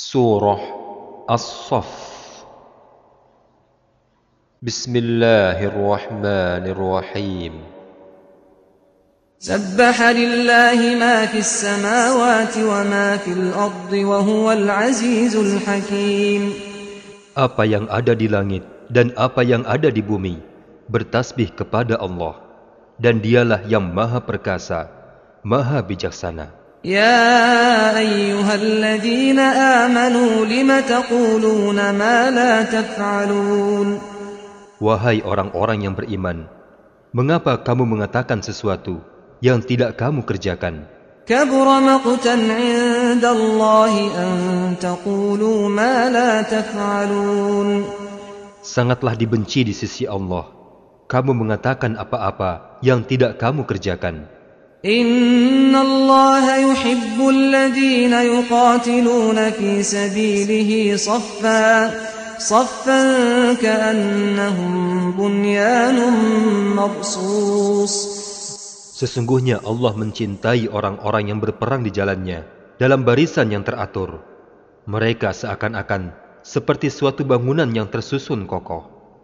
Surah As-Saff Bismillahirrahmanirrahim سبح لله ما في السماوات وما في الأرض وهو العزيز الحكيم Apa yang ada di langit dan apa yang ada di bumi bertasbih kepada Allah dan dialah yang maha perkasa, maha bijaksana. يا أيها الذين آمنوا لم تقولون ما لا تفعلون Wahai orang-orang yang beriman, mengapa kamu mengatakan sesuatu yang tidak kamu kerjakan? كبر مقتا عند الله أن تقولوا ما لا تفعلون Sangatlah dibenci di sisi Allah. Kamu mengatakan apa-apa yang tidak kamu kerjakan. إن الله يحب الذين يقاتلون في سبيله صفا صفا كأنهم بنيان مرصوص Sesungguhnya Allah mencintai orang-orang yang berperang di jalannya dalam barisan yang teratur. Mereka seakan-akan seperti suatu bangunan yang tersusun kokoh.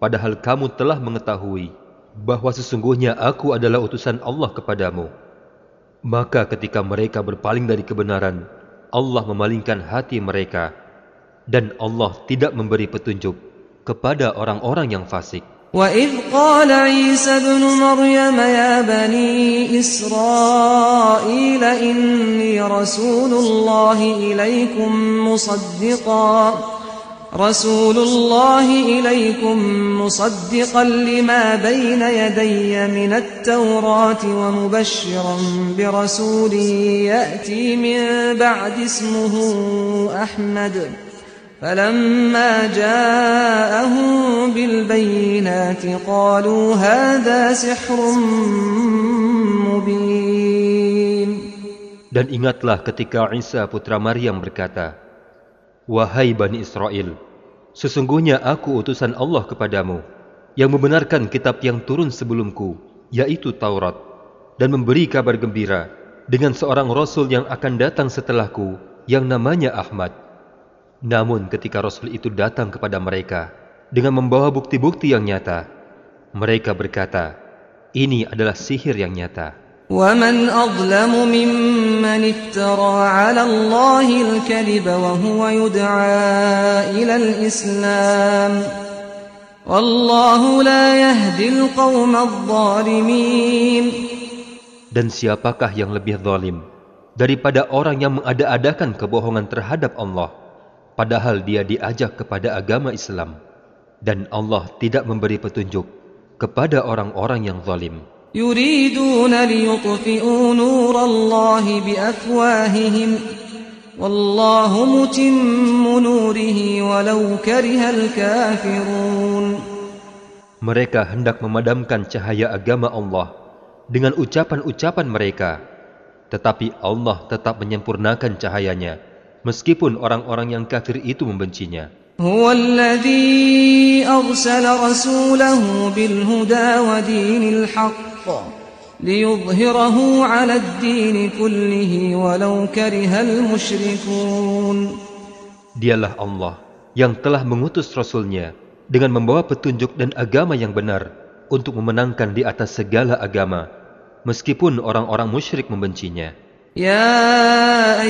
Padahal kamu telah mengetahui bahwa sesungguhnya aku adalah utusan Allah kepadamu. Maka ketika mereka berpaling dari kebenaran, Allah memalingkan hati mereka. Dan Allah tidak memberi petunjuk kepada orang-orang yang fasik. وإذ قال عيسى ابن مريم يا بني إسرائيل إني رسول الله إليكم مصدقا رسول الله إليكم مصدقا لما بين يدي من التوراة ومبشرا برسول يأتي من بعد اسمه أحمد. فلما جاءهم بالبينات قالوا هذا سحر مبين. Dan ingatlah ketika Isa putra Maryam berkata, Wahai Bani Israel, sesungguhnya aku utusan Allah kepadamu, yang membenarkan kitab yang turun sebelumku, yaitu Taurat, dan memberi kabar gembira dengan seorang Rasul yang akan datang setelahku, yang namanya Ahmad. Namun ketika Rasul itu datang kepada mereka, dengan membawa bukti-bukti yang nyata, mereka berkata, ini adalah sihir yang nyata. ومن أظلم ممن افترى على الله الكذب وهو يدعى إلى الإسلام والله لا يهدي القوم الظالمين Dan siapakah yang lebih zalim daripada orang yang mengada-adakan kebohongan terhadap Allah, padahal dia diajak kepada agama Islam, dan Allah tidak memberi petunjuk kepada orang-orang yang zalim. يريدون ليطفئوا نور الله بأفواههم والله متم نوره ولو كره الكافرون Mereka hendak memadamkan cahaya agama Allah dengan ucapan-ucapan mereka, tetapi Allah tetap menyempurnakan cahayanya, meskipun orang-orang yang kafir itu membencinya. هو الذي أرسل رسوله بالهدى ودين الحق ليظهره على الدين كله ولو كره المشركون Dialah Allah yang telah mengutus Rasulnya dengan membawa petunjuk dan agama yang benar untuk memenangkan di atas segala agama, meskipun orang-orang musyrik membencinya. يا أيها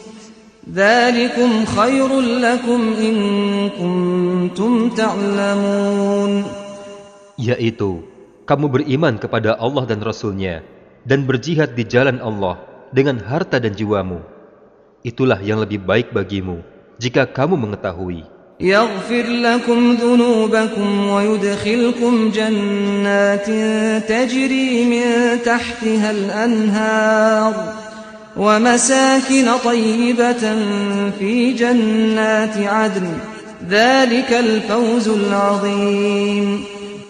ذلكم خير لكم إن كنتم تعلمون Yaitu, kamu beriman kepada Allah dan Rasulnya dan berjihad di jalan Allah dengan harta dan jiwamu. Itulah yang lebih baik bagimu jika kamu mengetahui. يغفر لكم ذنوبكم ويدخلكم جنات تجري من تحتها الأنهار ومساكن طيبة في جنات عدن ذلك الفوز العظيم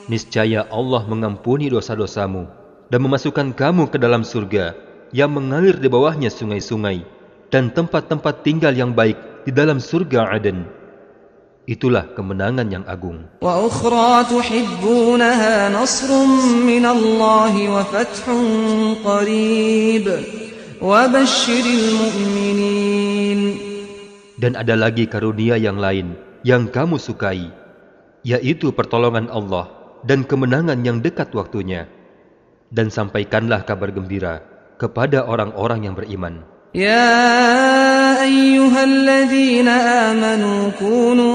Niscaya Allah mengampuni dosa-dosamu dan memasukkan kamu ke dalam surga yang mengalir di bawahnya sungai-sungai dan tempat-tempat tinggal yang baik di dalam surga Aden. Itulah kemenangan yang agung. Dan ada lagi karunia yang lain yang kamu sukai, yaitu pertolongan Allah dan kemenangan yang dekat waktunya. Dan sampaikanlah kabar gembira kepada orang-orang yang beriman. Ya ayyuhalladzina amanu kunu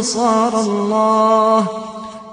ansarallahi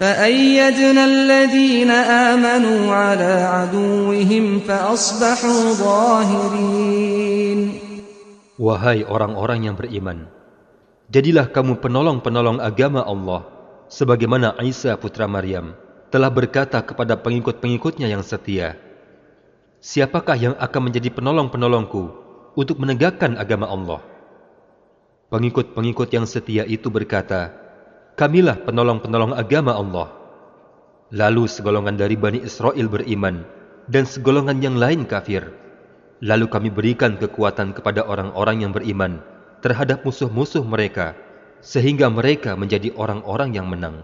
فأيدنا الذين آمنوا على عدوهم فأصبحوا ظاهرين Wahai orang-orang yang beriman, jadilah kamu penolong-penolong agama Allah, sebagaimana Isa putra Maryam telah berkata kepada pengikut-pengikutnya yang setia, Siapakah yang akan menjadi penolong-penolongku untuk menegakkan agama Allah? Pengikut-pengikut yang setia itu berkata, Kamilah penolong-penolong agama Allah. Lalu segolongan dari Bani Israel beriman, dan segolongan yang lain kafir. Lalu kami berikan kekuatan kepada orang-orang yang beriman terhadap musuh-musuh mereka, sehingga mereka menjadi orang-orang yang menang.